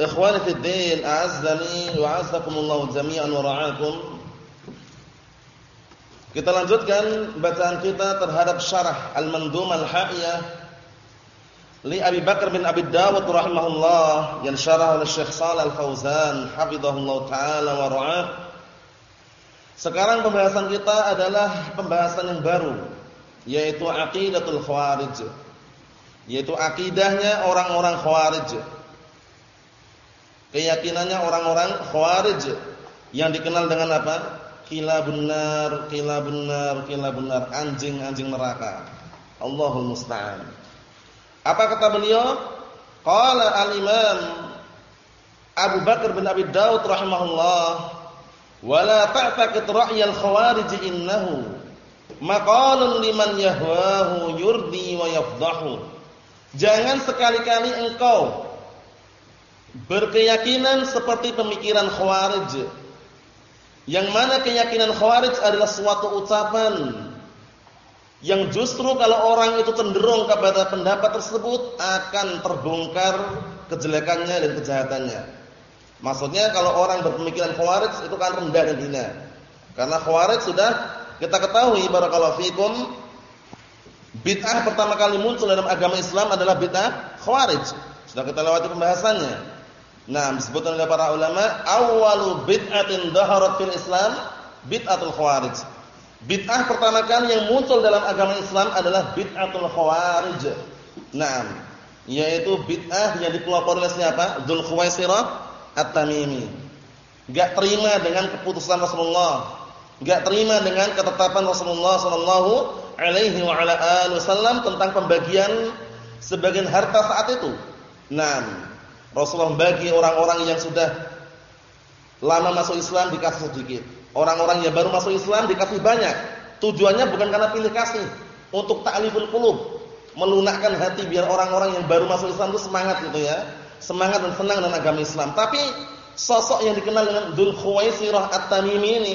Ikhwani fi din, a'azzani wa a'azzakumullah jami'an wa ra'akum. Kita lanjutkan bacaan kita terhadap syarah Al-Mandum Al-Ha'iyah li Abi Bakar bin Abi Dawud rahimahullah yang syarah oleh Syekh Shalal Al-Fauzan hafizahullah taala wa ra'ah. Sekarang pembahasan kita adalah pembahasan yang baru yaitu aqidatul khawarij. Yaitu akidahnya orang-orang khawarij. Keyakinannya orang-orang khawarij yang dikenal dengan apa? Kilabun nar, kilabun nar, kilabun nar, anjing-anjing neraka. Allahul musta'an. Apa kata beliau? Qala al-Imam Abu Bakar bin Abi Daud rahimahullah wala ta'taqid ra'yal khawarij innahu maqalun liman yahwahu yurdi wa yafdahu jangan sekali-kali engkau berkeyakinan seperti pemikiran khawarij yang mana keyakinan khawarij adalah suatu ucapan yang justru kalau orang itu cenderung kepada pendapat tersebut akan terbongkar kejelekannya dan kejahatannya Maksudnya kalau orang berpemikiran khawarij itu kan rendah dan hina. Karena khawarij sudah kita ketahui barakallahu fikum bid'ah pertama kali muncul dalam agama Islam adalah bid'ah khawarij. Sudah kita lewati pembahasannya. Nah, disebutkan oleh para ulama, awwalu bid'atin dhaharat fil Islam bid'atul khawarij. Bid'ah pertama kali yang muncul dalam agama Islam adalah bid'atul khawarij. Nah, yaitu bid'ah yang dipelopori oleh siapa? Dzul Khuwaisirah At-Tamimi. Enggak terima dengan keputusan Rasulullah, enggak terima dengan ketetapan Rasulullah sallallahu alaihi wa ala alihi wasallam tentang pembagian sebagian harta saat itu. Nah, Rasulullah bagi orang-orang yang sudah lama masuk Islam dikasih sedikit. Orang-orang yang baru masuk Islam dikasih banyak. Tujuannya bukan karena pilih kasih, untuk ta'liful qulub, melunakkan hati biar orang-orang yang baru masuk Islam itu semangat gitu ya semangat dan senang dengan agama Islam. Tapi sosok yang dikenal dengan Dzul Khuwaisirah At-Tamimi ini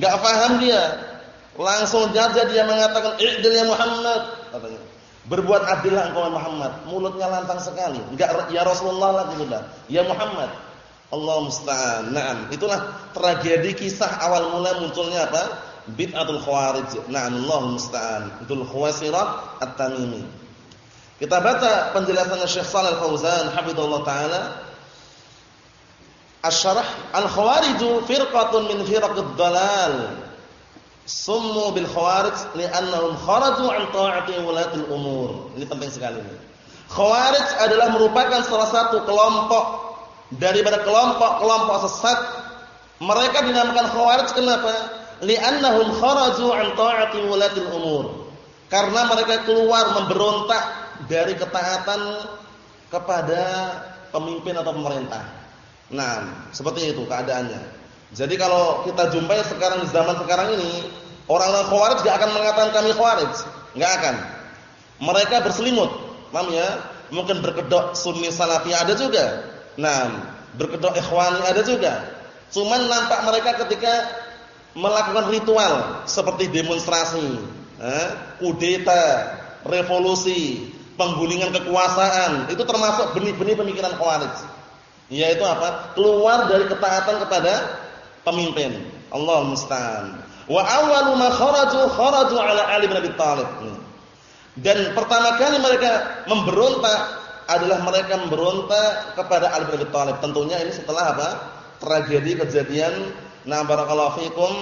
enggak paham dia. Langsung saja dia mengatakan i'dil ya Muhammad katanya. Berbuat adillah engkau Muhammad. Mulutnya lantang sekali. Enggak ya Rasulullah lagi sudah. Ya Muhammad. Allah musta'an. Naam, itulah tragedi kisah awal mula munculnya apa? Bid'atul Khawarij. Naam, Allah musta'an. Dzul Khuwaisirah At-Tamimi. Kita baca penjelasannya Syekh Shalal Fauzan hafizallahu taala. Asy-syarah al-khawarij firqatun min firaqid dalal. Summu bil khawarij li'annahum kharaju an ta'ati wulatil umur. Ini penting sekali ini. Khawarij adalah merupakan salah satu kelompok daripada kelompok-kelompok sesat. Mereka dinamakan khawarij kenapa? Li'annahum kharaju an ta'ati wulatil umur. Karena mereka keluar memberontak dari ketaatan kepada pemimpin atau pemerintah. Nah, seperti itu keadaannya. Jadi kalau kita jumpai sekarang zaman sekarang ini, orang-orang khawarij gak akan mengatakan kami khawarij, gak akan. Mereka berselimut, paham ya? Mungkin berkedok sunni salafi ada juga. Nah, berkedok ikhwani ada juga. Cuman nampak mereka ketika melakukan ritual seperti demonstrasi, eh, kudeta, revolusi, penggulingan kekuasaan, itu termasuk benih-benih pemikiran Khawarij. Yaitu apa? Keluar dari ketaatan kepada pemimpin. Allah musta'an. Wa awwalu ma kharaju kharaju ala Ali bin Abi Thalib. Dan pertama kali mereka memberontak adalah mereka memberontak kepada Ali bin Abi Thalib. Tentunya ini setelah apa? Tragedi kejadian Nah barakallahu fikum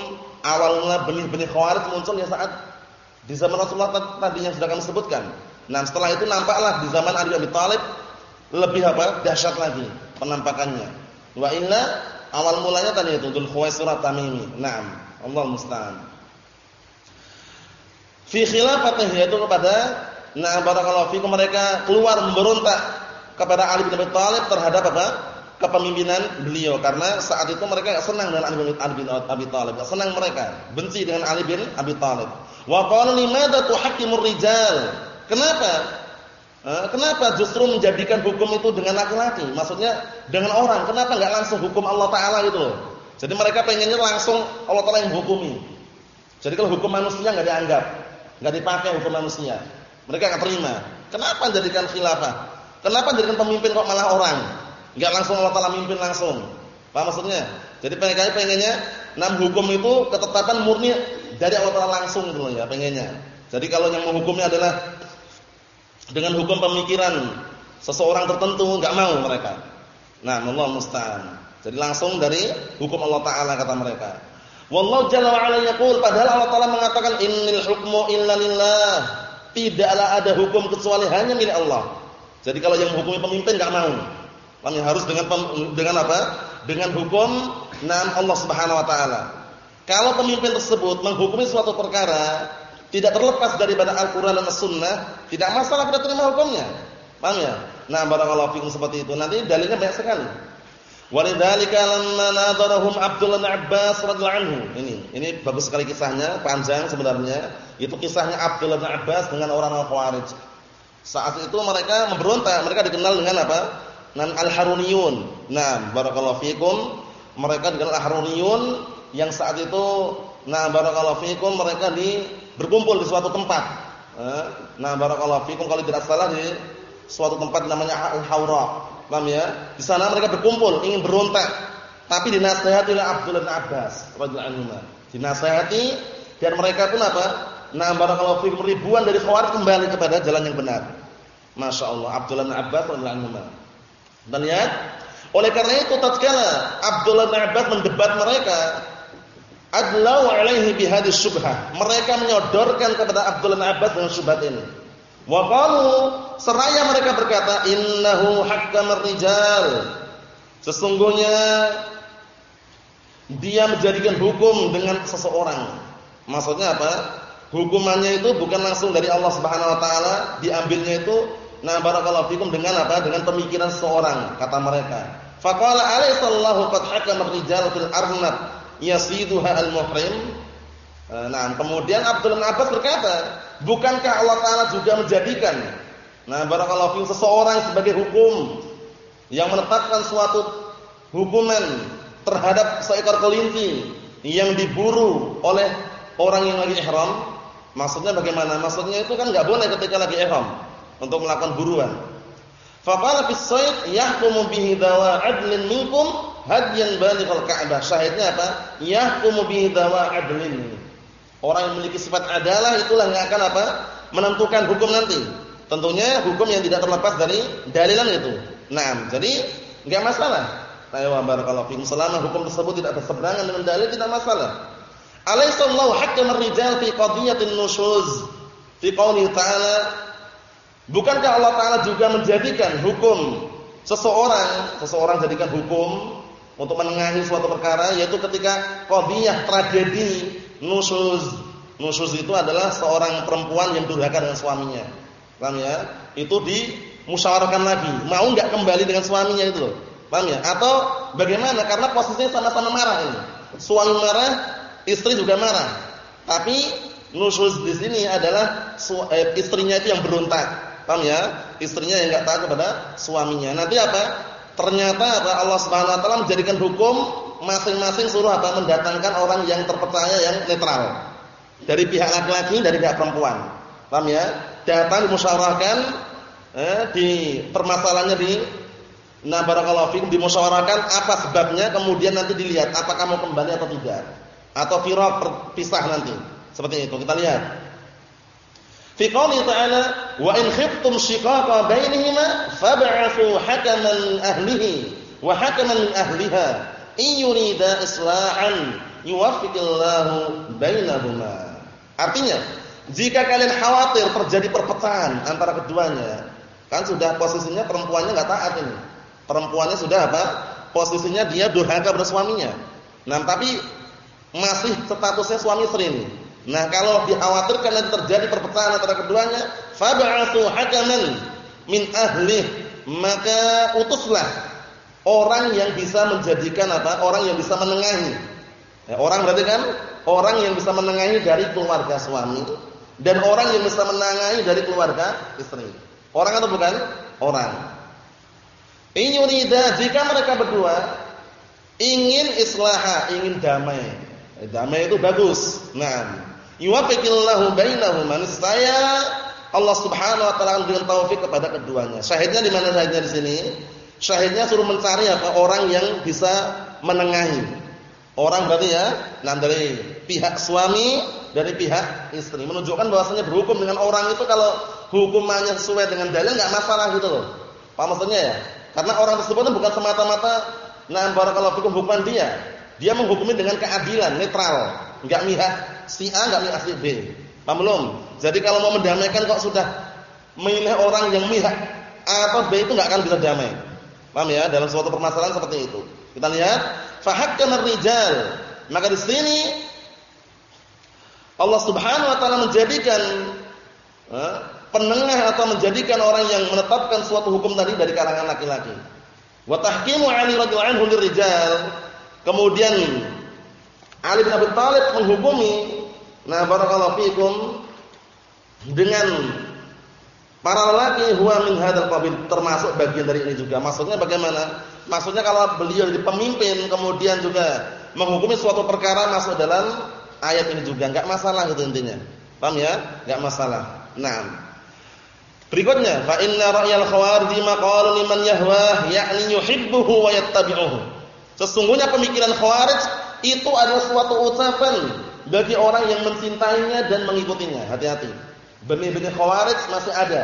awalnya benih-benih Khawarij muncul ya saat di zaman Rasulullah tadi yang sudah kami sebutkan. Nah, setelah itu nampaklah di zaman Ali bin Abi Thalib lebih apa? dahsyat lagi penampakannya. Wa illa awal mulanya tadi itu Dzul Khuwaisirah Tamimi. Naam, Allah musta'an. Fi khilafatih yaitu kepada nah barakallahu fikum mereka keluar memberontak kepada Ali bin Abi Thalib terhadap apa? kepemimpinan beliau karena saat itu mereka senang dengan Ali bin Abi Thalib, senang mereka, benci dengan Ali bin Abi Thalib. Wa qalu limadza tuhakkimur rijal? Kenapa? Kenapa justru menjadikan hukum itu dengan laki-laki? Maksudnya dengan orang. Kenapa enggak langsung hukum Allah taala gitu loh. Jadi mereka pengennya langsung Allah taala yang menghukumi. Jadi kalau hukum manusia enggak dianggap, enggak dipakai hukum manusia. Mereka enggak terima. Kenapa menjadikan khilafah? Kenapa menjadikan pemimpin kok malah orang? Enggak langsung Allah Taala mimpin langsung. Maksudnya? Jadi pengen pengennya enam hukum itu ketetapan murni dari Allah Taala langsung gitu ya, pengennya. Jadi kalau yang menghukumnya adalah dengan hukum pemikiran seseorang tertentu, enggak mau mereka. Nah, Allah musta'an. Jadi langsung dari hukum Allah Taala kata mereka. Wallahu jalla wa ala padahal Allah Taala mengatakan innal hukmu illa. Tidaklah ada hukum kecuali hanya milik Allah. Jadi kalau yang menghukumi pemimpin enggak mau. Kami harus dengan dengan apa? Dengan hukum nam Allah Subhanahu wa taala. Kalau pemimpin tersebut menghukumi suatu perkara tidak terlepas daripada Al-Qur'an dan As-Sunnah, tidak masalah kita terima hukumnya. Paham ya? Nah, barakallahu fikum seperti itu. Nanti dalilnya banyak sekali. Walidzalika lamma nadarahum Abdullah bin Abbas radhiyallahu anhu. Ini, ini bagus sekali kisahnya, panjang sebenarnya. Itu kisahnya Abdullah bin Abbas dengan orang-orang Khawarij. Saat itu mereka memberontak, mereka dikenal dengan apa? Nan al-Haruniyun. Nah, barakallahu fikum, mereka dikenal al-Haruniyun yang saat itu nah barakallahu fikum mereka di berkumpul di suatu tempat. Eh, nah, barakallahu fikum kalau tidak salah di suatu tempat namanya Al-Haura. Paham ya? Di sana mereka berkumpul ingin berontak, tapi dinasihati oleh Abdullah bin Abbas radhiyallahu anhu. Dinasihati dan mereka pun apa? Nah, barakallahu fikum ribuan dari Khawarij kembali kepada jalan yang benar. Masya Allah, Abdullah bin Abbas radhiyallahu anhu. Dan lihat, oleh karena itu tatkala Abdullah bin Abbas mendebat mereka, adlau alaihi bihadis syubhah. Mereka menyodorkan kepada Abdullah bin Abbas dengan syubhat ini. Wa qalu seraya mereka berkata, "Innahu hakkamar rijal." Sesungguhnya dia menjadikan hukum dengan seseorang. Maksudnya apa? Hukumannya itu bukan langsung dari Allah Subhanahu wa taala, diambilnya itu Nah, barakallahu fikum dengan apa? Dengan pemikiran seorang, kata mereka. Faqala alaisallahu qad hakama ar-rijal fil arnab yasiduha al-muhrim. Eh, nah, kemudian Abdul Abbas berkata, bukankah Allah taala juga menjadikan nah barakallahu fikum seseorang sebagai hukum yang menetapkan suatu hukuman terhadap seekor kelinci yang diburu oleh orang yang lagi ihram? Maksudnya bagaimana? Maksudnya itu kan enggak boleh ketika lagi ihram untuk melakukan buruan. Faqala fis sayd yahkumu bihi dawa minkum hadyan balighal Ka'bah. Syahidnya apa? Yahkumu bihi dawa adlin. Orang yang memiliki sifat adalah itulah yang akan apa? menentukan hukum nanti. Tentunya hukum yang tidak terlepas dari dalilan itu. Nah, jadi enggak masalah. Ayo barakallahu fikum selama hukum tersebut tidak berseberangan dengan dalil tidak masalah. Alaihissallahu hakama ar-rijal fi qadiyatin nushuz. Fi qouli ta'ala Bukankah Allah Taala juga menjadikan hukum seseorang, seseorang jadikan hukum untuk menengahi suatu perkara yaitu ketika qadhiyah tragedi nusuz. Nusuz itu adalah seorang perempuan yang durhaka dengan suaminya. Paham ya? Itu dimusyawarahkan lagi, mau enggak kembali dengan suaminya itu loh. Paham ya? Atau bagaimana? Karena posisinya sama-sama marah ini. Suami marah, istri juga marah. Tapi nusuz di sini adalah eh, istrinya itu yang berontak. Paham ya? Istrinya yang enggak taat kepada suaminya. Nanti apa? Ternyata? Allah Subhanahu wa taala menjadikan hukum masing-masing suruh apa? Mendatangkan orang yang terpercaya yang netral. Dari pihak laki-laki, dari pihak perempuan. Paham ya? Datang dimusyawarahkan eh, di permasalahannya di Nah barakallahu fikum dimusyawarahkan apa sebabnya kemudian nanti dilihat apakah mau kembali atau tidak atau firaq terpisah nanti. Seperti itu kita lihat. Fi qouli ta'ala wa in khiftum shiqaqa bainihima fab'athu hakaman ahlihi wa hakaman ahliha in yurida islahan yuwaffiqillahu bainahuma. Artinya, jika kalian khawatir terjadi perpecahan antara keduanya, kan sudah posisinya perempuannya enggak taat ini. Perempuannya sudah apa? Posisinya dia durhaka pada suaminya. Nah, tapi masih statusnya suami istri ini. Nah, kalau dikhawatirkan nanti terjadi perpecahan antara keduanya, fab'atsu hakaman min ahli. maka utuslah orang yang bisa menjadikan apa? Orang yang bisa menengahi. Ya, orang berarti kan orang yang bisa menengahi dari keluarga suami dan orang yang bisa menengahi dari keluarga istri. Orang atau bukan? Orang. Ini yurida jika mereka berdua ingin islaha, ingin damai. Damai itu bagus. Nah, yuwaffiqillahu bainahuma. Saya Allah Subhanahu wa taala dengan taufik kepada keduanya. Syahidnya di mana syahidnya di sini? Syahidnya suruh mencari apa? Orang yang bisa menengahi. Orang berarti ya, nah dari pihak suami, dari pihak istri. Menunjukkan bahwasanya berhukum dengan orang itu kalau hukumannya sesuai dengan dalil enggak masalah gitu loh. Paham maksudnya ya? Karena orang tersebut bukan semata-mata nah barakallahu fikum hukuman dia. Dia menghukumi dengan keadilan, netral, enggak mihak si A, enggak mihak si B. Paham belum? Jadi kalau mau mendamaikan kok sudah memilih orang yang mihak A atau B itu enggak akan bisa damai. Paham ya? Dalam suatu permasalahan seperti itu. Kita lihat, fahakkamar rijal. Maka di sini Allah Subhanahu wa taala menjadikan eh, penengah atau menjadikan orang yang menetapkan suatu hukum tadi dari kalangan laki-laki. Wa tahkimu Ali radhiyallahu anhu. Kemudian Ali bin Abi Thalib menghukumi nah barakallahu fikum dengan para lelaki huwa min hadzal qabil termasuk bagian dari ini juga. Maksudnya bagaimana? Maksudnya kalau beliau jadi pemimpin kemudian juga menghukumi suatu perkara masuk dalam ayat ini juga enggak masalah gitu intinya. Paham ya? Enggak masalah. Nah, Berikutnya, fa inna ra'yal khawarij maqalu liman yahwa yakni yuhibbuhu wa yattabi'uhu. Sesungguhnya pemikiran khawarij itu adalah suatu ucapan bagi orang yang mencintainya dan mengikutinya. Hati-hati. Benih-benih khawarij masih ada.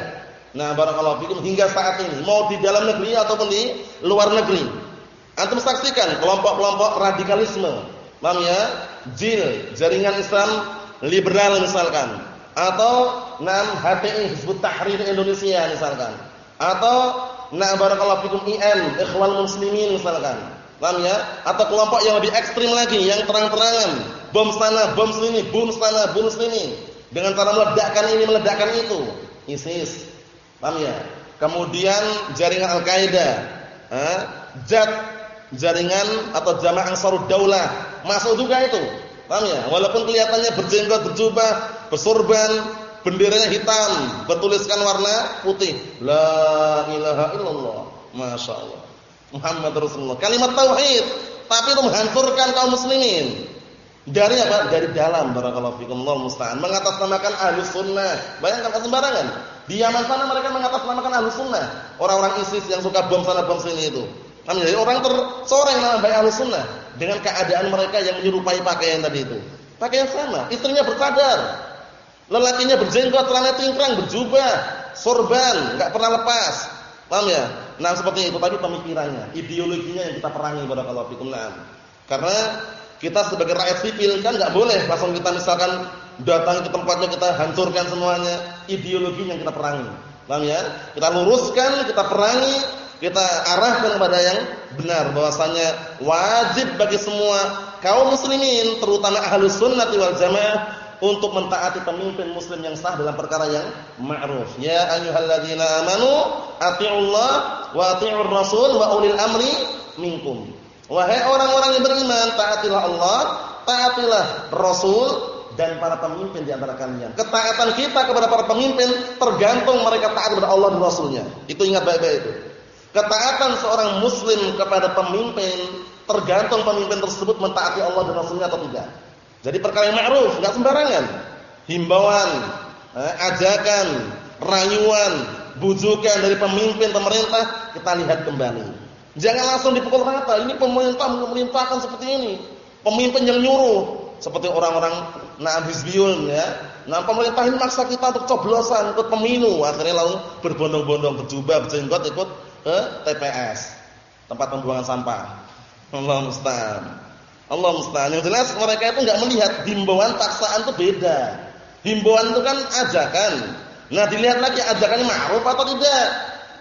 Nah, barakallahu fikum hingga saat ini, mau di dalam negeri ataupun di luar negeri. Antum saksikan kelompok-kelompok radikalisme. Paham ya? Jil, jaringan Islam liberal misalkan atau nam HTI Hizbut Tahrir Indonesia misalkan atau nah barakallahu fikum IM Ikhwan Muslimin misalkan paham ya? Atau kelompok yang lebih ekstrim lagi yang terang-terangan. Bom sana bom sini bom sana bom sini. Dengan cara meledakkan ini meledakkan itu. ISIS. Paham ya? Kemudian jaringan Al-Qaeda. Eh, jaringan atau Jamaah Ansarud Daulah masuk juga itu. Paham ya? Walaupun kelihatannya berjenggot berjubah bersorban, benderanya hitam, bertuliskan warna putih. La ilaha illallah. Masya Allah. Muhammad Rasulullah. Kalimat tauhid, tapi itu menghancurkan kaum muslimin. Dari apa? Dari dalam barakallahu fikum Allah musta'an. Mengatasnamakan ahli sunnah. Bayangkan sembarangan. Di Yaman sana mereka mengatasnamakan ahli sunnah. Orang-orang ISIS yang suka bom sana bom sini itu. Kami jadi orang tercoreng nama baik ahli sunnah dengan keadaan mereka yang menyerupai pakaian tadi itu. Pakaian sama, istrinya bercadar, Lelakinya berjenggot, celana cingkrang, berjubah, sorban, enggak pernah lepas. Paham ya? Nah, seperti itu tadi pemikirannya, ideologinya yang kita perangi barakallahu fikum. Nah, karena kita sebagai rakyat sipil kan enggak boleh langsung kita misalkan datang ke tempatnya kita hancurkan semuanya, ideologinya yang kita perangi. Paham ya? Kita luruskan, kita perangi, kita arahkan kepada yang benar bahwasanya wajib bagi semua kaum muslimin terutama ahlus sunnah wal jamaah untuk mentaati pemimpin muslim yang sah dalam perkara yang ma'ruf. Ya ayyuhalladzina amanu atiiullah wa atiiur rasul wa ulil amri minkum. Wahai orang-orang yang beriman, taatilah Allah, taatilah Rasul dan para pemimpin di antara kalian. Ketaatan kita kepada para pemimpin tergantung mereka taat kepada Allah dan Rasulnya. Itu ingat baik-baik itu. Ketaatan seorang muslim kepada pemimpin tergantung pemimpin tersebut mentaati Allah dan Rasulnya atau tidak. Jadi perkara yang ma'ruf, enggak sembarangan. Himbauan, eh, ajakan, rayuan, bujukan dari pemimpin pemerintah kita lihat kembali. Jangan langsung dipukul rata. Ini pemerintah memerintahkan seperti ini. Pemimpin yang nyuruh seperti orang-orang nabisbiun ya. Nah, pemerintah ini maksa kita untuk coblosan, ikut pemilu. Akhirnya lalu berbondong-bondong berjubah, berjenggot ikut ke TPS, tempat pembuangan sampah. Allah musta'an. Allah musta'an. Yang jelas mereka itu enggak melihat himbauan paksaan itu beda. Himbauan itu kan ajakan. Nah, dilihat lagi ajakannya ma'ruf atau tidak.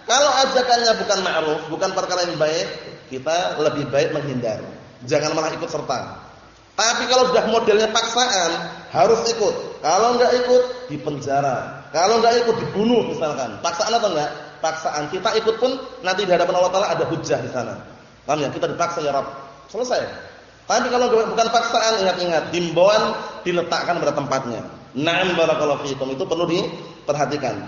Kalau ajakannya bukan ma'ruf, bukan perkara yang baik, kita lebih baik menghindar. Jangan malah ikut serta. Tapi kalau sudah modelnya paksaan, harus ikut. Kalau enggak ikut, dipenjara. Kalau enggak ikut, dibunuh misalkan. Paksaan atau enggak? paksaan. Kita ikut pun nanti di hadapan Allah Taala ada hujah di sana. Paham ya? Kita dipaksa ya Rabb. Selesai. Tapi kalau bukan paksaan, ingat-ingat, himbauan diletakkan pada tempatnya. Na'am barakallahu fiikum. Itu perlu diperhatikan.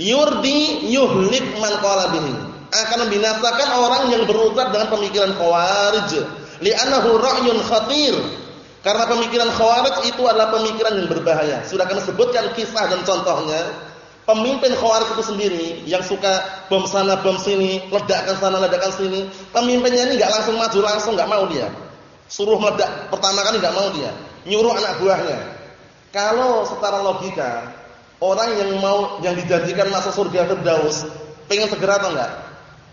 Yurdi yuhlik man qala bihi. Akan membinasakan orang yang berucap dengan pemikiran khawarij. Li'annahu ra'yun khatir. Karena pemikiran khawarij itu adalah pemikiran yang berbahaya. Sudah kami sebutkan kisah dan contohnya. Pemimpin khawarij itu sendiri yang suka bom sana bom sini, ledakan sana ledakan sini. Pemimpinnya ini enggak langsung maju langsung enggak mau dia. Suruh meledak pertama kali enggak mau dia. Nyuruh anak buahnya. Kalau secara logika orang yang mau yang dijanjikan masuk surga Firdaus, pengen segera atau enggak?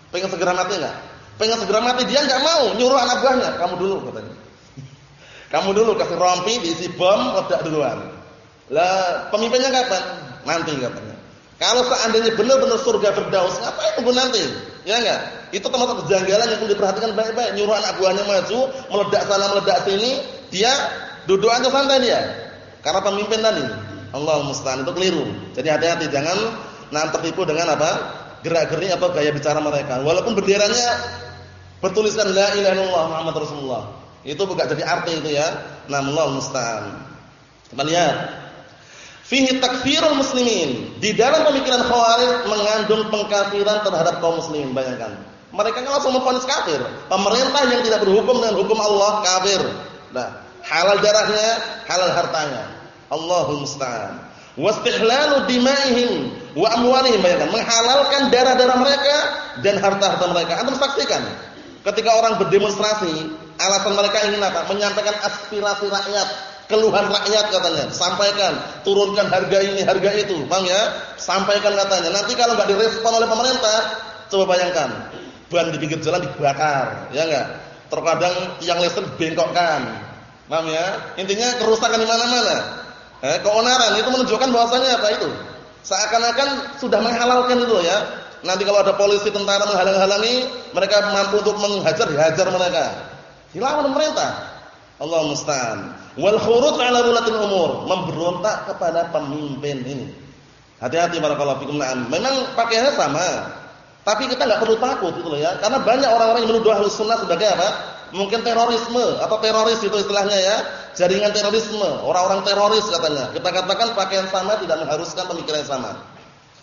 Pengen segera mati enggak? Pengen segera mati dia enggak mau, nyuruh anak buahnya, kamu dulu katanya. Kamu dulu kasih rompi diisi bom ledak duluan. Lah pemimpinnya kapan? Nanti katanya. Kalau seandainya benar-benar surga Firdaus, ngapain tunggu nanti? Ya enggak? Itu termasuk kejanggalan yang perlu diperhatikan baik-baik. Nyuruh anak buahnya maju, meledak sana, meledak sini, dia duduk aja santai dia. Karena pemimpin tadi. Allah musta'an itu keliru. Jadi hati-hati jangan nanti tertipu dengan apa? gerak-gerik atau gaya bicara mereka. Walaupun benderanya bertuliskan la ilaha illallah Muhammad Rasulullah. Itu bukan jadi arti itu ya. Namun Allah musta'an. Kita lihat Fihi takfirul muslimin. Di dalam pemikiran Khawarij mengandung pengkafiran terhadap kaum muslimin, bayangkan. Mereka kan langsung memvonis kafir. Pemerintah yang tidak berhukum dengan hukum Allah kafir. Nah, halal darahnya, halal hartanya. Allahul musta'an. Wastihlalu dima'ihim wa amwalihim, bayangkan, menghalalkan darah-darah mereka dan harta-harta mereka. Antum saksikan. Ketika orang berdemonstrasi, alasan mereka ingin apa? Menyampaikan aspirasi rakyat keluhan rakyat katanya, sampaikan, turunkan harga ini, harga itu, Bang ya, sampaikan katanya. Nanti kalau nggak direspon oleh pemerintah, coba bayangkan, ban di pinggir jalan dibakar, ya enggak? Terkadang tiang listrik bengkokkan. Paham ya? Intinya kerusakan di mana-mana. Eh, keonaran itu menunjukkan bahwasanya apa itu? Seakan-akan sudah menghalalkan itu ya. Nanti kalau ada polisi tentara menghalang-halangi, mereka mampu untuk menghajar, dihajar mereka. Dilawan pemerintah. Allah musta'an. Wal khuruj 'ala wulatil umur, memberontak kepada pemimpin ini. Hati-hati barakallahu fikum. Na'am. Memang pakaiannya sama. Tapi kita enggak perlu takut gitu loh ya. Karena banyak orang-orang yang menuduh Ahlus Sunnah sebagai apa? Mungkin terorisme atau teroris itu istilahnya ya. Jaringan terorisme, orang-orang teroris katanya. Kita katakan pakaian sama tidak mengharuskan pemikiran sama.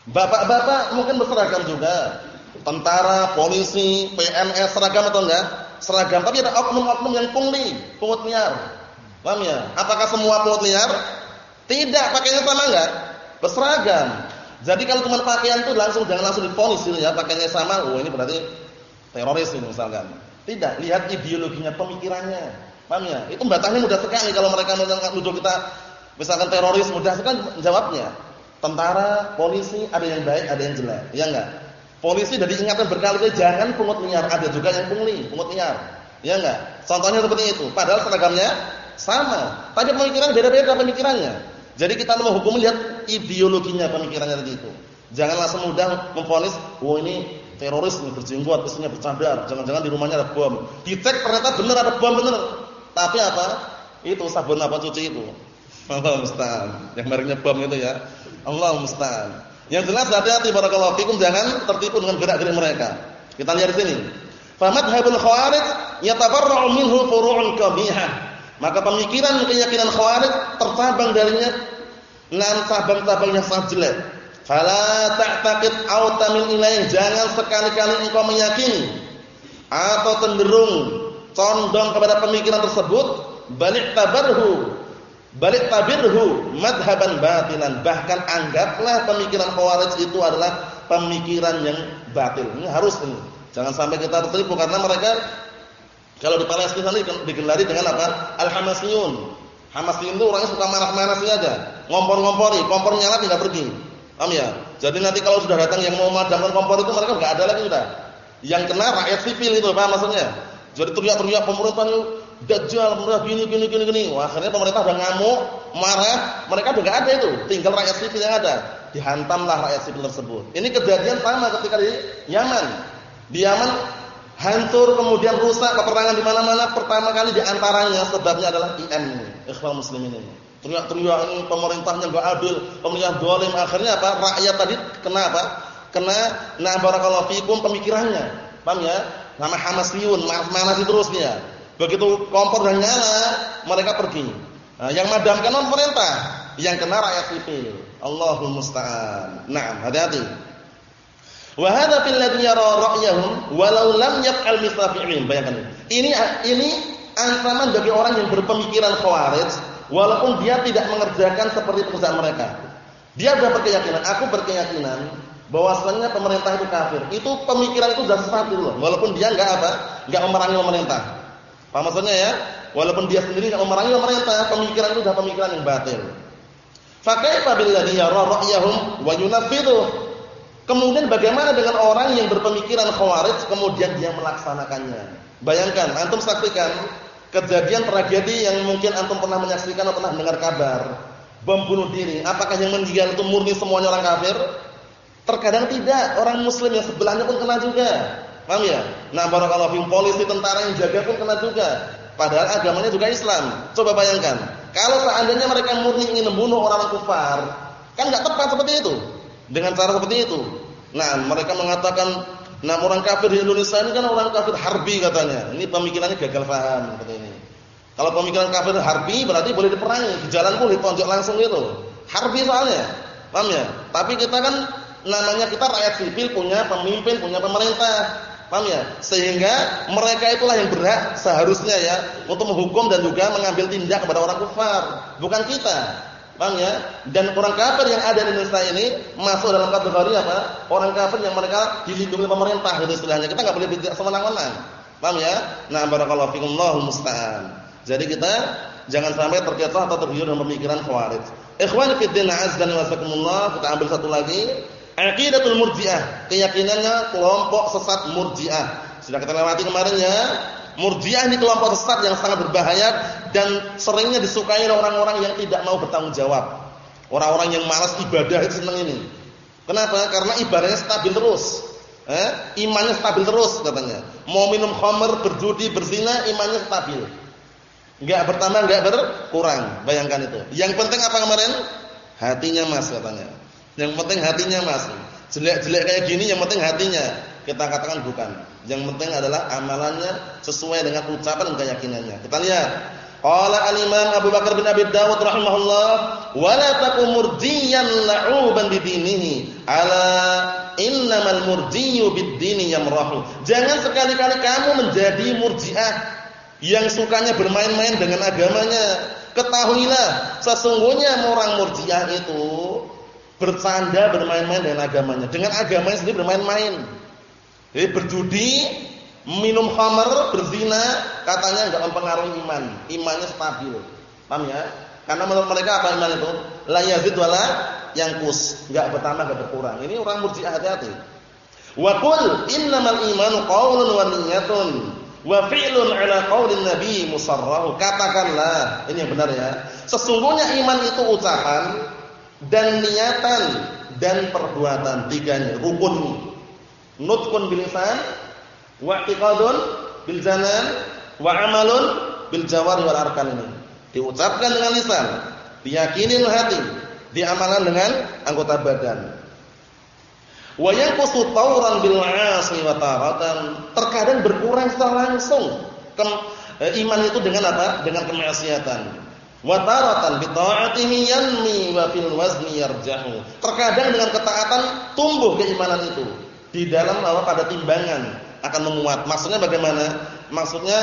Bapak-bapak mungkin berseragam juga. Tentara, polisi, PNS seragam atau enggak? Seragam, tapi ada oknum-oknum yang pungli, pungut liar. Paham ya? Apakah semua pungut liar? Tidak, pakainya sama enggak? Berseragam. Jadi kalau cuma pakaian itu langsung jangan langsung diponis gitu ya, pakainya sama, oh ini berarti teroris ini misalkan. Tidak, lihat ideologinya, pemikirannya. Paham ya? Itu batangnya mudah sekali kalau mereka menuduh kita misalkan teroris, mudah sekali jawabnya. Tentara, polisi, ada yang baik, ada yang jelek. Ya enggak? Polisi sudah diingatkan berkali-kali jangan pungut liar, ada juga yang pungli, pungut liar. Ya enggak? Contohnya seperti itu. Padahal seragamnya sama, tapi pemikiran beda-beda pemikirannya. Jadi kita mau hukum lihat ideologinya pemikirannya tadi itu. Jangan langsung mudah memfonis, "Oh ini teroris ini berjenggot, istrinya bercadar, jangan-jangan di rumahnya ada bom." Dicek ternyata benar ada bom benar. Tapi apa? Itu sabun apa cuci itu. Allah musta'an. Yang mereknya bom itu ya. Allah musta'an. Yang jelas hati-hati barakallahu fikum jangan tertipu dengan gerak-gerik mereka. Kita lihat di sini. Fa madhhabul khawarij yatabarra'u minhu furu'un qabihah. Maka pemikiran keyakinan khawarij tercabang darinya enam cabang-cabang yang sangat jelek. Fala ta'taqid aw tamin ilaih. Jangan sekali-kali engkau meyakini atau cenderung condong kepada pemikiran tersebut balik tabarhu Balik tabirhu madhaban batilan. Bahkan anggaplah pemikiran khawarij itu adalah pemikiran yang batil. Ini harus ini. Jangan sampai kita tertipu karena mereka kalau di Palestina ini digelari dengan apa? Al-Hamasiyun. Hamasiyun itu orangnya suka marah-marah saja. Ngompor-ngompori, kompor nyala tidak pergi. Paham ya? Jadi nanti kalau sudah datang yang mau memadamkan kompor itu mereka enggak ada lagi sudah. Yang kena rakyat sipil itu, paham maksudnya? Jadi teriak-teriak pemerintah Dajjal merah gini gini gini gini. Wah, akhirnya pemerintah udah ngamuk, marah, mereka udah enggak ada itu, tinggal rakyat sipil yang ada. Dihantamlah rakyat sipil tersebut. Ini kejadian sama ketika di Yaman. Di Yaman hancur kemudian rusak peperangan di mana-mana pertama kali di antaranya sebabnya adalah IM Ikhwan Muslimin ini. Teriak-teriak ini pemerintahnya enggak adil, pemerintah dolim. Akhirnya apa? Rakyat tadi kenapa? kena nah barakallahu fikum pemikirannya. Paham ya? Nama Hamasiyun, Hamasi terus dia. Begitu kompor dan nyala, mereka pergi. Nah, yang madamkan pemerintah, yang kena rakyat sipil. Allahul musta'an. Naam, hati-hati. Wa hadza fil ladzi ra'yahum walau lam yaf'al fi'lihim. Bayangkan. Ini ini ancaman bagi orang yang berpemikiran khawarij walaupun dia tidak mengerjakan seperti pekerjaan mereka. Dia sudah berkeyakinan, aku berkeyakinan bahwasanya pemerintah itu kafir. Itu pemikiran itu sudah sesat loh. Walaupun dia enggak apa? Enggak memerangi pemerintah. Paham maksudnya ya? Walaupun dia sendiri enggak memerangi pemerintah, pemikiran itu sudah pemikiran yang batil. Fa kaifa billadhi yara ra'yahum wa yunafidhu Kemudian bagaimana dengan orang yang berpemikiran khawarij kemudian dia melaksanakannya? Bayangkan, antum saksikan kejadian tragedi yang mungkin antum pernah menyaksikan atau pernah dengar kabar. Bom bunuh diri. Apakah yang meninggal itu murni semuanya orang kafir? Terkadang tidak, orang muslim yang sebelahnya pun kena juga. Paham ya? Nah, barakallahu fiikum polisi tentara yang jaga pun kena juga. Padahal agamanya juga Islam. Coba bayangkan, kalau seandainya mereka murni ingin membunuh orang-orang kafir, kan enggak tepat seperti itu dengan cara seperti itu. Nah, mereka mengatakan nah orang kafir di Indonesia ini kan orang kafir harbi katanya. Ini pemikirannya gagal paham seperti ini. Kalau pemikiran kafir harbi berarti boleh diperangi, di jalan pun ditonjok langsung itu. Harbi soalnya. Paham ya? Tapi kita kan namanya kita rakyat sipil punya pemimpin, punya pemerintah. Paham ya? Sehingga mereka itulah yang berhak seharusnya ya untuk menghukum dan juga mengambil tindak kepada orang kafir, bukan kita. Paham ya? Dan orang kafir yang ada di Indonesia ini masuk dalam kategori apa? Orang kafir yang mereka dilindungi pemerintah itu istilahnya. Kita enggak boleh bicara semena-mena. Paham ya? Nah, barakallahu fikum Allahu musta'an. Jadi kita jangan sampai terkecoh atau tergiur dengan pemikiran khawarij. Ikhwan fi din azza wa jazakumullah, kita ambil satu lagi. Aqidatul Murji'ah, keyakinannya kelompok sesat Murji'ah. Sudah kita lewati kemarin ya. Murji'ah ini kelompok sesat yang sangat berbahaya dan seringnya disukai orang-orang yang tidak mau bertanggung jawab. Orang-orang yang malas ibadah itu senang ini. Kenapa? Karena ibadahnya stabil terus. Eh? Imannya stabil terus katanya. Mau minum khamr, berjudi, berzina, imannya stabil. Enggak bertambah, enggak berkurang. Bayangkan itu. Yang penting apa kemarin? Hatinya Mas katanya. Yang penting hatinya Mas. Jelek-jelek kayak gini yang penting hatinya. Kita katakan bukan. Yang penting adalah amalannya sesuai dengan ucapan dan keyakinannya. Kita lihat. Qala al-Imam Abu Bakar bin Abi Dawud rahimahullah, "Wa la takum murjiyan la'uban bidinihi, ala innamal murjiyu bid-dini yamrahu." Jangan sekali-kali kamu menjadi murjiah yang sukanya bermain-main dengan agamanya. Ketahuilah, sesungguhnya orang murjiah itu bercanda bermain-main dengan agamanya. Dengan agamanya sendiri bermain-main. Jadi berjudi, minum khamar, berzina, katanya enggak mempengaruhi iman. Imannya stabil. Paham ya? Karena menurut mereka apa iman itu? La yazid wala kus, enggak bertambah enggak berkurang. Ini orang Murji'ah hati-hati. Wa qul innamal imanu qaulun wa niyyatun wa fi'lun 'ala qaulin nabi musarrahu. Katakanlah, ini yang benar ya. Sesungguhnya iman itu ucapan dan niatan dan perbuatan tiganya rukun nutqun bil lisan wa i'tiqadun bil janan wa amalun bil jawari wal arkan ini. Diucapkan dengan lisan, diyakini dengan hati, diamalkan dengan anggota badan. Wa yanqusu tawran bil ma'asi wa taratan. Terkadang berkurang secara langsung eh, iman itu dengan apa? Dengan kemaksiatan. Wa taratan bi ta'atihi yanmi wa fil wazni yarjahu. Terkadang dengan ketaatan tumbuh keimanan itu di dalam apa pada timbangan akan memuat. Maksudnya bagaimana? Maksudnya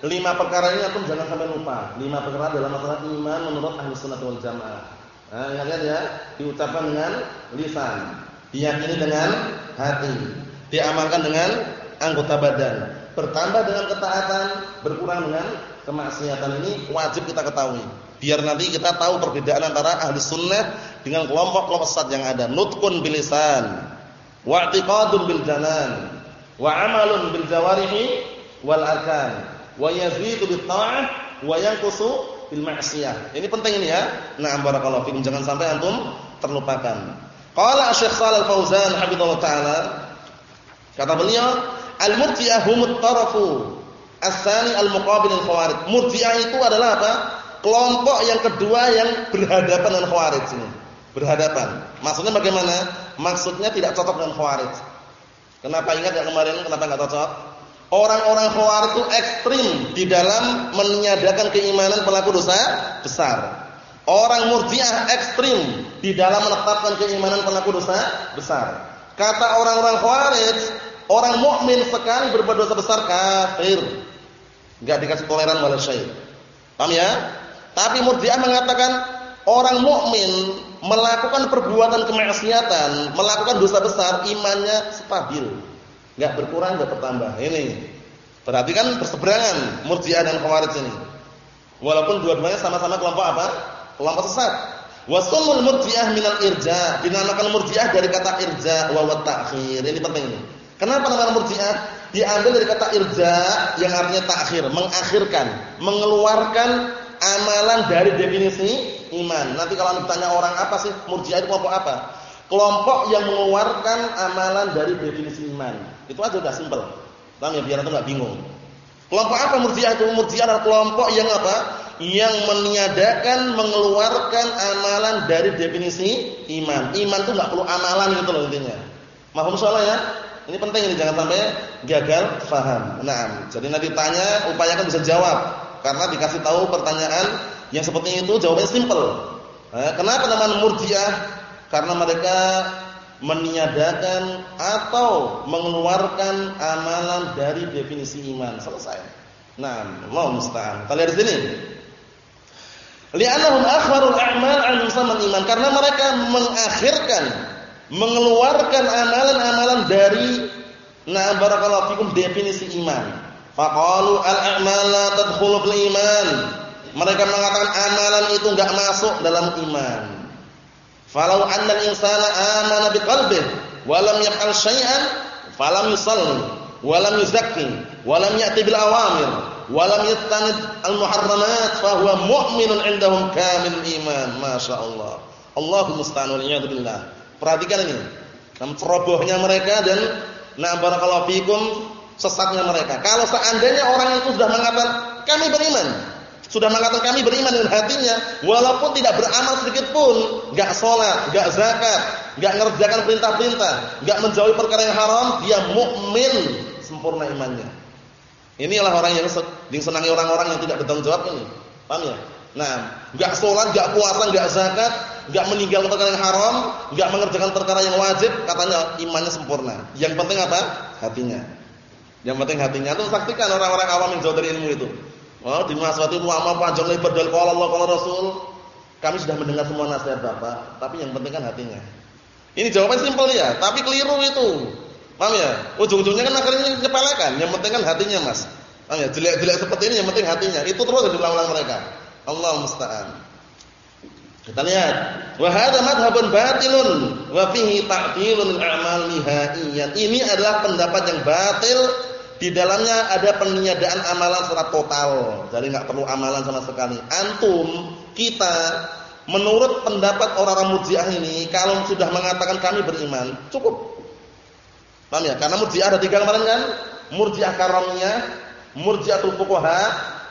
lima perkara ini antum jangan sampai lupa. Lima perkara dalam masalah iman menurut ahli sunnah wal jamaah. Nah, ingat ya, diucapkan dengan lisan, diyakini dengan hati, diamalkan dengan anggota badan, bertambah dengan ketaatan, berkurang dengan kemaksiatan ini wajib kita ketahui. Biar nanti kita tahu perbedaan antara ahli sunnah dengan kelompok-kelompok sesat yang ada. Nutkun bilisan, wa i'tiqadun bil janan wa 'amalun bil jawarihi wal arkan wa yazidu bit ta'ah wa yanqusu bil ma'siyah. Ini penting ini ya. Na'am barakallahu fikum jangan sampai antum terlupakan. Qala Syekh Shalal Fauzan hafizallahu taala kata beliau al-murji'ah humut tarafu as-sani al-muqabil al-khawarij. Murji'ah itu adalah apa? Kelompok yang kedua yang berhadapan dengan khawarij ini. Berhadapan. Maksudnya bagaimana? Maksudnya tidak cocok dengan khawarij. Kenapa ingat ya kemarin kenapa enggak cocok? Orang-orang khawarij itu ekstrim di dalam meniadakan keimanan pelaku dosa besar. Orang murjiah ekstrim di dalam menetapkan keimanan pelaku dosa besar. Kata orang-orang khawarij, orang mukmin sekali berbuat dosa besar kafir. Enggak dikasih toleran wala syai. Paham ya? Tapi murjiah mengatakan orang mukmin melakukan perbuatan kemaksiatan, melakukan dosa besar, imannya stabil. Enggak berkurang, enggak bertambah. Ini. Berarti kan berseberangan Murji'ah dan Khawarij ini. Walaupun dua-duanya sama-sama kelompok apa? Kelompok sesat. Wasumul Murji'ah minal irja, dinamakan Murji'ah dari kata irja wa ta'khir. Ini penting. Kenapa nama Murji'ah? Diambil dari kata irja yang artinya takhir, mengakhirkan, mengeluarkan amalan dari definisi iman. Nanti kalau ditanya orang apa sih Murji'ah itu kelompok apa? Kelompok yang mengeluarkan amalan dari definisi iman. Itu aja udah simpel. Paham ya biar enggak bingung. Kelompok apa Murji'ah itu? Murji'ah adalah kelompok yang apa? Yang meniadakan mengeluarkan amalan dari definisi iman. Iman itu enggak perlu amalan gitu loh intinya. Mahum salah ya? Ini penting ini jangan sampai gagal faham. Nah, jadi nanti tanya upayakan bisa jawab karena dikasih tahu pertanyaan yang seperti itu jawabannya simpel. Eh, kenapa namanya Murji'ah? Karena mereka meniadakan atau mengeluarkan amalan dari definisi iman. Selesai. Nah, Allah musta'an. Kita lihat di sini. Li'annahum akhbarul a'mal 'an musamman iman karena mereka mengakhirkan mengeluarkan amalan-amalan dari na barakallahu fikum definisi iman. Faqalu al-a'mal la tadkhulu fil iman. Mereka mengatakan amalan itu enggak masuk dalam iman. Falau anna al-insana amana biqalbihi wa lam yaf'al syai'an falam yusalli wa lam yuzakki wa lam ya'ti bil awamir wa lam yastanid al-muharramat fa huwa mu'minun 'indahum kamil iman. Masyaallah. Allahu musta'an wal billah. Perhatikan ini. Nam cerobohnya mereka dan na barakallahu fikum sesatnya mereka. Kalau seandainya orang itu sudah mengatakan kami beriman, sudah mengatakan kami beriman dengan hatinya, walaupun tidak beramal sedikit pun, enggak salat, enggak zakat, enggak mengerjakan perintah-perintah, enggak menjauhi perkara yang haram, dia mukmin sempurna imannya. Inilah orang yang disenangi orang-orang yang tidak bertanggung jawab ini. Paham ya? Nah, enggak salat, enggak puasa, enggak zakat, enggak meninggalkan perkara yang haram, enggak mengerjakan perkara yang wajib, katanya imannya sempurna. Yang penting apa? Hatinya. Yang penting hatinya. Itu saksikan orang-orang awam yang jauh dari ilmu itu. Oh, di masa itu amal panjang lebar dari qala Allah qala Rasul. Kami sudah mendengar semua nasihat Bapak, tapi yang penting kan hatinya. Ini jawaban simpel ya, tapi keliru itu. Paham ya? Ujung-ujungnya kan akhirnya nyepelekan, yang penting kan hatinya, Mas. Paham ya? Jelek-jelek seperti ini yang penting hatinya. Itu terus diulang-ulang mereka. Allah musta'an. Kita lihat, wa hadza madhhabun batilun wa fihi ta'dilun a'mal nihaiyan. Ini adalah pendapat yang batil di dalamnya ada peniadaan amalan secara total. Jadi enggak perlu amalan sama sekali. Antum, kita menurut pendapat orang-orang Murji'ah ini kalau sudah mengatakan kami beriman, cukup. Paham ya? Karena Murji'ah ada tiga kemarin kan? Murji'ah Karamiyah, Murji'atul Fuqaha,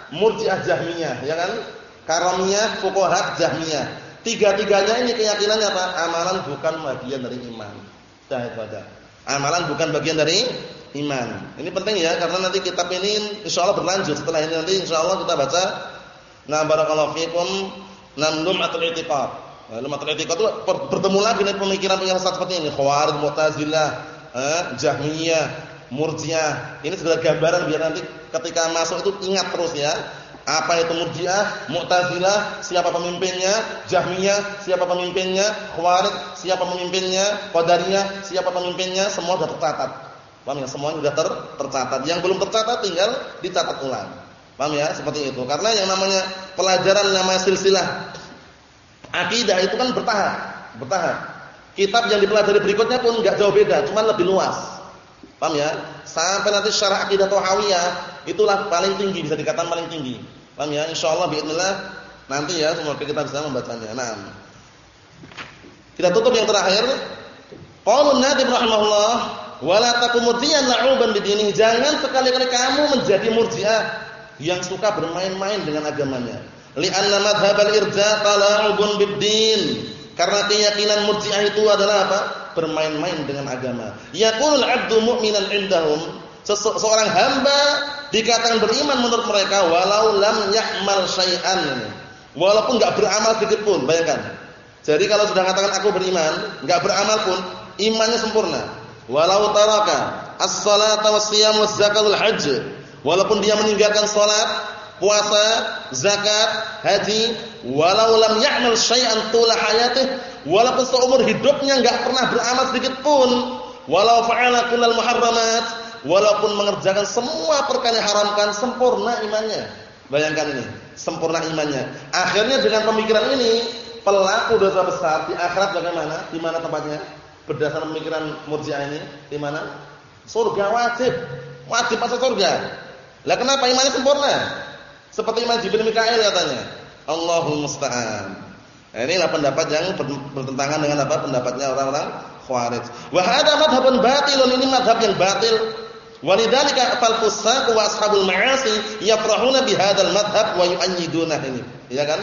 Murji'ah Jahmiyah, ya kan? Karamiyah, Fuqaha, Jahmiyah. Tiga-tiganya ini keyakinannya apa? Amalan bukan bagian dari iman. Dah itu aja. Amalan bukan bagian dari iman. Ini penting ya karena nanti kitab ini insyaallah berlanjut. Setelah ini nanti insyaallah kita baca Nah barakallahu fikum namlum atul i'tiqad. Nah, atul i'tiqad itu bertemu lagi dengan pemikiran-pemikiran seperti ini, Khawarij, Mu'tazilah, eh, Jahmiyah, Murji'ah. Ini sekedar gambaran biar nanti ketika masuk itu ingat terus ya. Apa itu Murji'ah, Mu'tazilah, siapa pemimpinnya, Jahmiyah, siapa pemimpinnya, Khawarij, siapa pemimpinnya, Qadariyah, siapa pemimpinnya, semua sudah tercatat. Paham ya? Semuanya sudah ter tercatat. Yang belum tercatat tinggal dicatat ulang. Paham ya? Seperti itu. Karena yang namanya pelajaran namanya silsilah akidah itu kan bertahap, bertahap. Kitab yang dipelajari berikutnya pun enggak jauh beda, cuma lebih luas. Paham ya? Sampai nanti syarah akidah Thahawiyah itulah paling tinggi bisa dikatakan paling tinggi. Paham ya? Insyaallah باذنillah nanti ya semoga kita bisa membacanya. Nah. Kita tutup yang terakhir. Qaulun Nadim rahimahullah wala takumurjian na'uban bidini. Jangan sekali-kali kamu menjadi murjiah yang suka bermain-main dengan agamanya. Li'anna madhhabal irja' tala'ubun bid-din. Karena keyakinan Murji'ah itu adalah apa? Bermain-main dengan agama. Yaqulul 'abdu mu'minan 'indahum. Seorang hamba dikatakan beriman menurut mereka walau lam ya'mal syai'an. Walaupun enggak beramal sedikit pun, bayangkan. Jadi kalau sudah katakan aku beriman, enggak beramal pun imannya sempurna. Walau taraka as-salata was-siyam waz-zakatul hajj. Walaupun dia meninggalkan salat, puasa, zakat, haji, walau lam ya'mal syai'an tula hayatih, walaupun seumur hidupnya enggak pernah beramal sedikit pun, walau fa'ala kullal muharramat, walaupun mengerjakan semua perkara yang haramkan sempurna imannya. Bayangkan ini, sempurna imannya. Akhirnya dengan pemikiran ini, pelaku dosa besar di akhirat bagaimana? Di mana tempatnya? Berdasarkan pemikiran Murji'ah ini, di mana? Surga wajib. Wajib masuk surga. Lah kenapa imannya sempurna? Seperti iman Jibril Mikail katanya. Allahul musta'an. Nah, inilah pendapat yang bertentangan dengan apa? Pendapatnya orang-orang Khawarij. Wa hadha madhhabun batilun ini madhab yang batil. Walidzalika fal fusaq wa ashabul ma'asi yafrahuna bihadzal madhab wa yu'ayyiduna ini. Ya kan?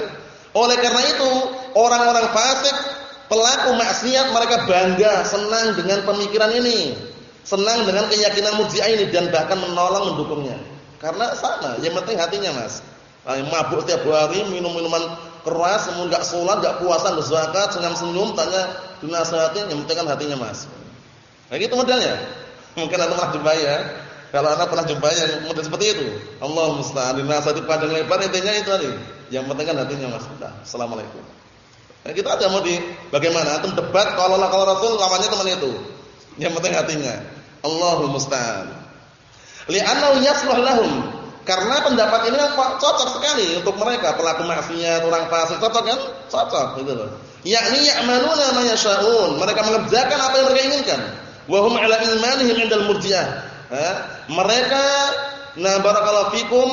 Oleh karena itu, orang-orang fasik, pelaku maksiat mereka bangga, senang dengan pemikiran ini. Senang dengan keyakinan Murji'ah ini dan bahkan menolong mendukungnya. Karena sama, yang penting hatinya, Mas. Nah, mabuk tiap hari, minum minuman keras, kemudian enggak sholat, enggak puasa, enggak zakat, senyum-senyum, tanya dinasihati, yang penting kan hatinya Mas. Nah, gitu modelnya. Mungkin Anda pernah jumpai ya. Kalau Anda pernah jumpai yang model seperti itu. Allah musta'an dinasihati panjang lebar intinya itu tadi. Yang penting kan hatinya Mas. Sudah. Assalamualaikum. Nah, kita ada mau di bagaimana? Antum debat kalau Allah kalau Rasul lawannya teman itu. Yang penting hatinya. Allahul musta'an. Li'annahu yasluh lahum karena pendapat ini kan cocok sekali untuk mereka pelaku maksiat, orang fasik, cocok kan? Cocok gitu loh. Yakni ya'maluna ma. Mereka mengerjakan apa yang mereka inginkan. Wa hum 'ala imanihim 'indal murji'ah. Mereka nah barakallahu fikum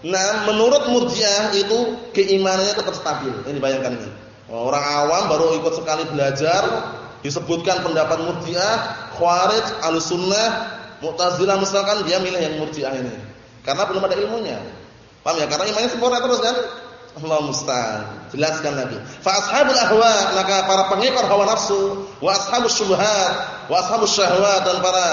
nah menurut murji'ah itu keimanannya tetap stabil. Ini bayangkan ini. Orang awam baru ikut sekali belajar disebutkan pendapat murji'ah, khawarij, al-sunnah, mu'tazilah misalkan dia milih yang murji'ah ini. Karena belum ada ilmunya. Paham ya? Karena imannya sempurna terus kan? Allah musta'an. Jelaskan lagi. Fa ashabul ahwa, maka para pengekor hawa nafsu, wa ashabus syubhat, wa ashabus syahwat dan para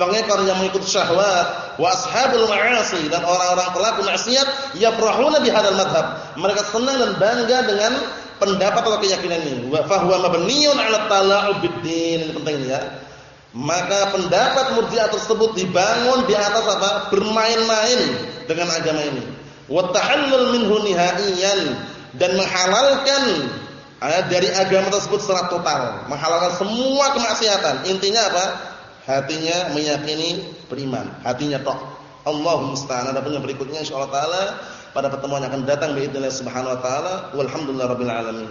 pengekor yang mengikuti syahwat, wa ashabul ma'asi dan orang-orang pelaku maksiat yafrahuna bihadzal madhab. Mereka senang dan bangga dengan pendapat atau keyakinan ini. Wa fahuwa mabniyun 'ala tala'ub bid-din. Ini penting ya maka pendapat Murji'ah tersebut dibangun di atas apa? bermain-main dengan agama ini wa tahallul minhu nihaiyan dan menghalalkan eh, dari agama tersebut secara total, menghalalkan semua kemaksiatan. Intinya apa? Hatinya meyakini beriman, hatinya tok. Allah musta'an. Adapun yang berikutnya insyaallah taala pada pertemuan yang akan datang bi subhanahu wa taala. Walhamdulillahirabbil alamin.